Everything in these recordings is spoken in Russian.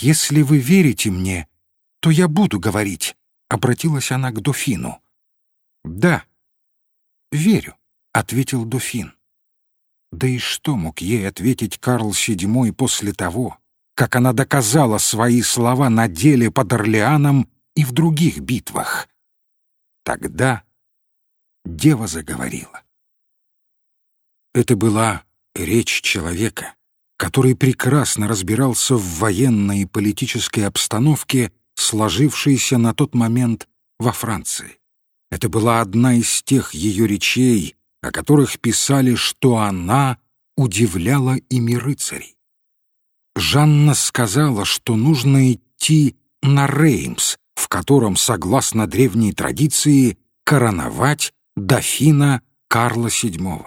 «Если вы верите мне, то я буду говорить», — обратилась она к дофину. «Да, верю», — ответил дофин. Да и что мог ей ответить Карл VII после того, как она доказала свои слова на деле под Орлеаном и в других битвах? Тогда дева заговорила. Это была речь человека, который прекрасно разбирался в военной и политической обстановке, сложившейся на тот момент во Франции. Это была одна из тех ее речей, о которых писали, что она удивляла ими рыцарей. Жанна сказала, что нужно идти на Реймс, в котором, согласно древней традиции, короновать дофина Карла VII.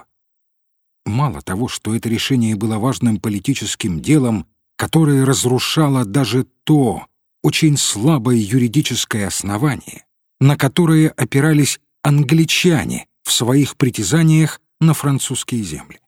Мало того, что это решение было важным политическим делом, которое разрушало даже то очень слабое юридическое основание, на которое опирались англичане в своих притязаниях на французские земли.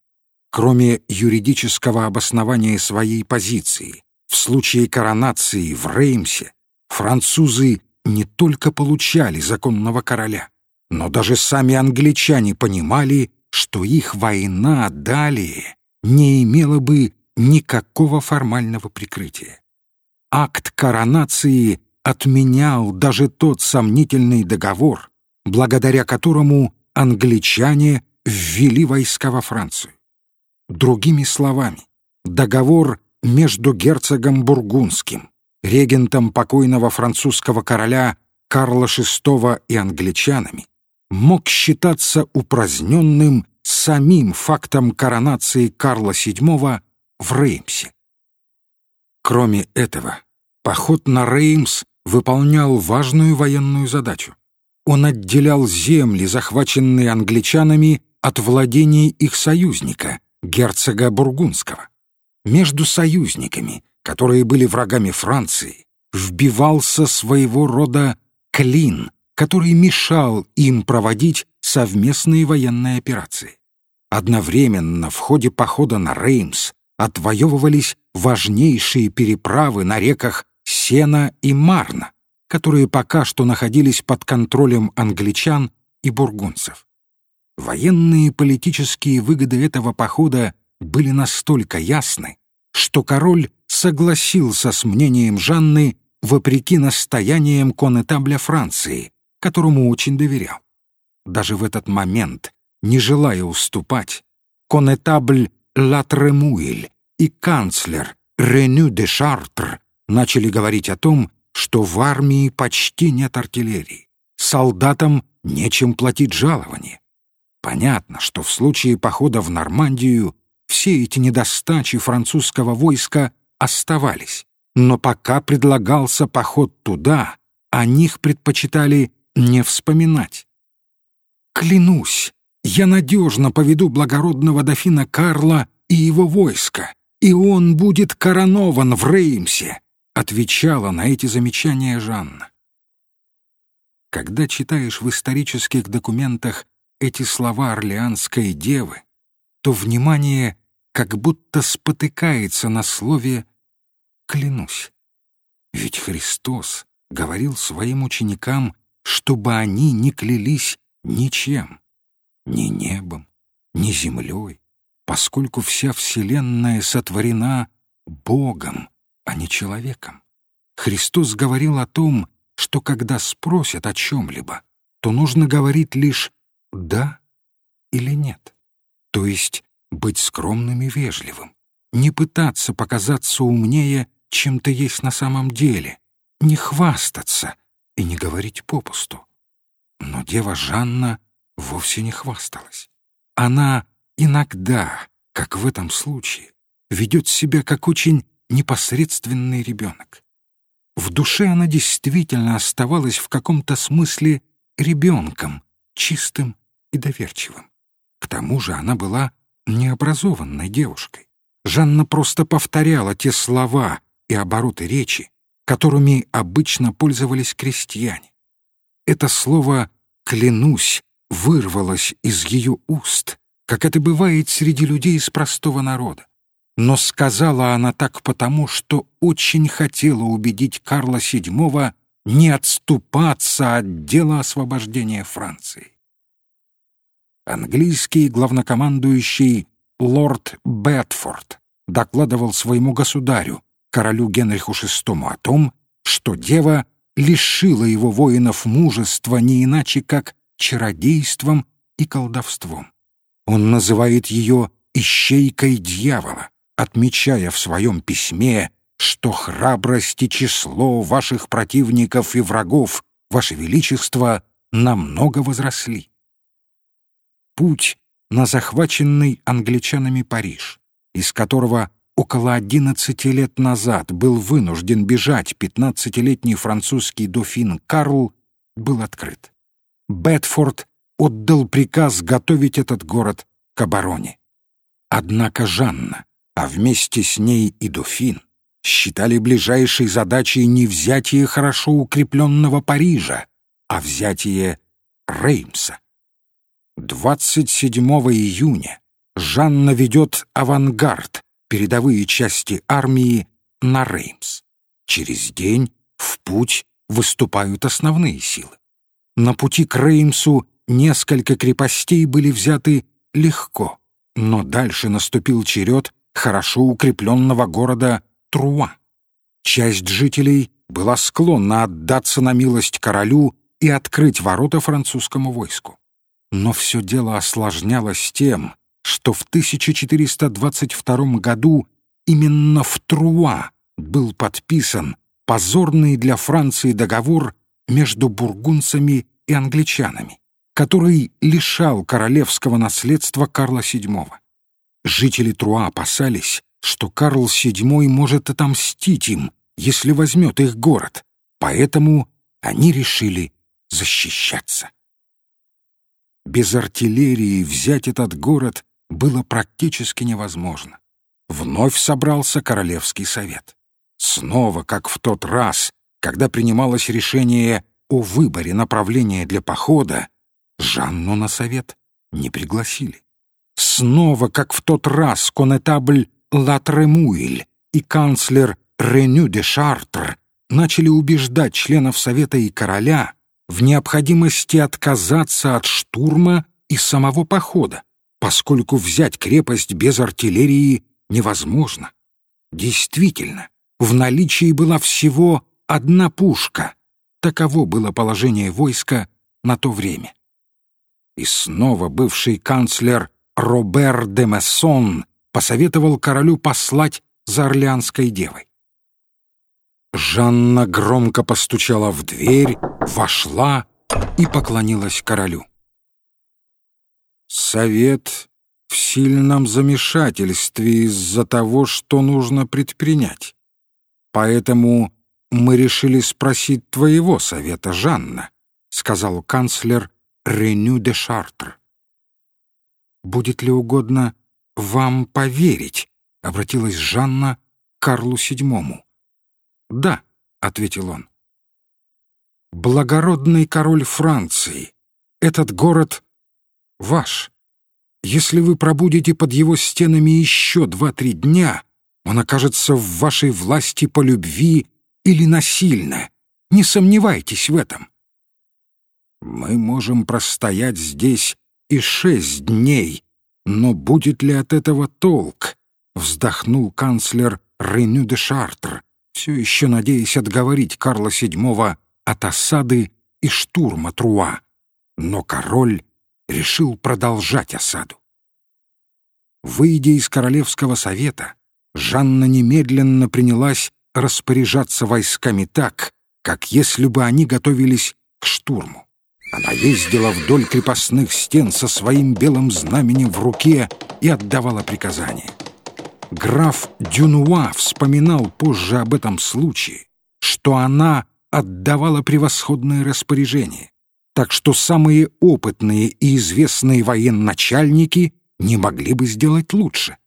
Кроме юридического обоснования своей позиции, в случае коронации в Реймсе французы не только получали законного короля, но даже сами англичане понимали, что их война далее не имела бы никакого формального прикрытия. Акт коронации отменял даже тот сомнительный договор, благодаря которому англичане ввели войска во Францию. Другими словами, договор между герцогом Бургундским, регентом покойного французского короля Карла VI и англичанами мог считаться упраздненным самим фактом коронации Карла VII в Реймсе. Кроме этого, поход на Реймс выполнял важную военную задачу. Он отделял земли, захваченные англичанами, от владений их союзника, герцога Бургундского. Между союзниками, которые были врагами Франции, вбивался своего рода клин, который мешал им проводить совместные военные операции. Одновременно в ходе похода на Реймс отвоевывались важнейшие переправы на реках Сена и Марна, которые пока что находились под контролем англичан и бургунцев. Военные и политические выгоды этого похода были настолько ясны, что король согласился с мнением Жанны вопреки настояниям конетабля Франции, которому очень доверял. Даже в этот момент, не желая уступать, конетабль Латремуэль и канцлер Реню де Шартр начали говорить о том, что в армии почти нет артиллерии, солдатам нечем платить жалование. Понятно, что в случае похода в Нормандию все эти недостачи французского войска оставались, но пока предлагался поход туда, о них предпочитали не вспоминать. Клянусь, я надежно поведу благородного дофина Карла и его войско, и он будет коронован в Реймсе, отвечала на эти замечания Жанна. Когда читаешь в исторических документах эти слова Орлеанской девы, то внимание как будто спотыкается на слове «клянусь». Ведь Христос говорил своим ученикам чтобы они не клялись ничем, ни небом, ни землей, поскольку вся Вселенная сотворена Богом, а не человеком. Христос говорил о том, что когда спросят о чем-либо, то нужно говорить лишь «да» или «нет», то есть быть скромным и вежливым, не пытаться показаться умнее, чем ты есть на самом деле, не хвастаться — и не говорить попусту. Но дева Жанна вовсе не хвасталась. Она иногда, как в этом случае, ведет себя как очень непосредственный ребенок. В душе она действительно оставалась в каком-то смысле ребенком, чистым и доверчивым. К тому же она была необразованной девушкой. Жанна просто повторяла те слова и обороты речи, которыми обычно пользовались крестьяне. Это слово «клянусь» вырвалось из ее уст, как это бывает среди людей из простого народа. но сказала она так потому, что очень хотела убедить Карла VII не отступаться от дела освобождения Франции. Английский главнокомандующий лорд Бетфорд докладывал своему государю, королю Генриху VI, о том, что дева лишила его воинов мужества не иначе, как чародейством и колдовством. Он называет ее «ищейкой дьявола», отмечая в своем письме, что храбрость и число ваших противников и врагов, ваше величество, намного возросли. Путь на захваченный англичанами Париж, из которого около одиннадцати лет назад был вынужден бежать пятнадцатилетний французский дофин Карл, был открыт. Бетфорд отдал приказ готовить этот город к обороне. Однако Жанна, а вместе с ней и дофин, считали ближайшей задачей не взятие хорошо укрепленного Парижа, а взятие Реймса. 27 июня Жанна ведет авангард, передовые части армии, на Реймс. Через день в путь выступают основные силы. На пути к Реймсу несколько крепостей были взяты легко, но дальше наступил черед хорошо укрепленного города Труа. Часть жителей была склонна отдаться на милость королю и открыть ворота французскому войску. Но все дело осложнялось тем, что в 1422 году именно в Труа был подписан позорный для Франции договор между бургунцами и англичанами, который лишал королевского наследства Карла VII. Жители Труа опасались, что Карл VII может отомстить им, если возьмет их город, поэтому они решили защищаться. Без артиллерии взять этот город было практически невозможно. Вновь собрался Королевский совет. Снова, как в тот раз, когда принималось решение о выборе направления для похода, Жанну на совет не пригласили. Снова, как в тот раз, конетабль Латремуиль и канцлер Реню де Шартр начали убеждать членов Совета и короля в необходимости отказаться от штурма и самого похода, поскольку взять крепость без артиллерии невозможно. Действительно, в наличии была всего одна пушка. Таково было положение войска на то время. И снова бывший канцлер Робер де Мессон посоветовал королю послать за Орлеанской девой. Жанна громко постучала в дверь, вошла и поклонилась королю. «Совет в сильном замешательстве из-за того, что нужно предпринять. Поэтому мы решили спросить твоего совета, Жанна», — сказал канцлер Реню де Шартр. «Будет ли угодно вам поверить?» — обратилась Жанна к Карлу VII. «Да», — ответил он. «Благородный король Франции, этот город ваш. Если вы пробудете под его стенами еще два-три дня, он окажется в вашей власти по любви или насильно. Не сомневайтесь в этом. Мы можем простоять здесь и шесть дней, но будет ли от этого толк? Вздохнул канцлер Реню де Шартр, все еще надеясь отговорить Карла VII от осады и штурма Труа. Но король решил продолжать осаду. Выйдя из Королевского совета, Жанна немедленно принялась распоряжаться войсками так, как если бы они готовились к штурму. Она ездила вдоль крепостных стен со своим белым знаменем в руке и отдавала приказания. Граф Дюнуа вспоминал позже об этом случае, что она отдавала превосходные распоряжения, так что самые опытные и известные военачальники не могли бы сделать лучше.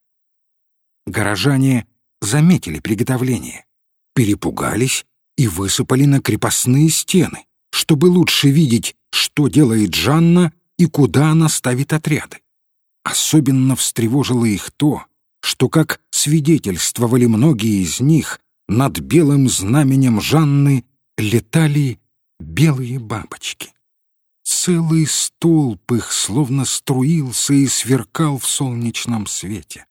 Горожане заметили приготовление, перепугались и высыпали на крепостные стены, чтобы лучше видеть, что делает Жанна и куда она ставит отряды. Особенно встревожило их то, что, как свидетельствовали многие из них, над белым знаменем Жанны летали белые бабочки. Целый столб их словно струился и сверкал в солнечном свете.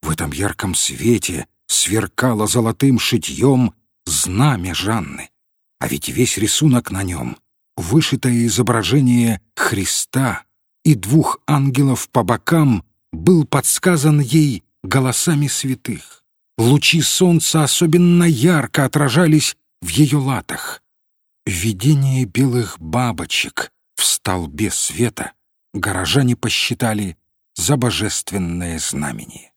В этом ярком свете сверкало золотым шитьем знамя Жанны, а ведь весь рисунок на нем — вышитое изображение Христа и двух ангелов по бокам — был подсказан ей голосами святых. Лучи солнца особенно ярко отражались в ее латах. Видение белых бабочек в столбе света горожане посчитали за божественное знамение.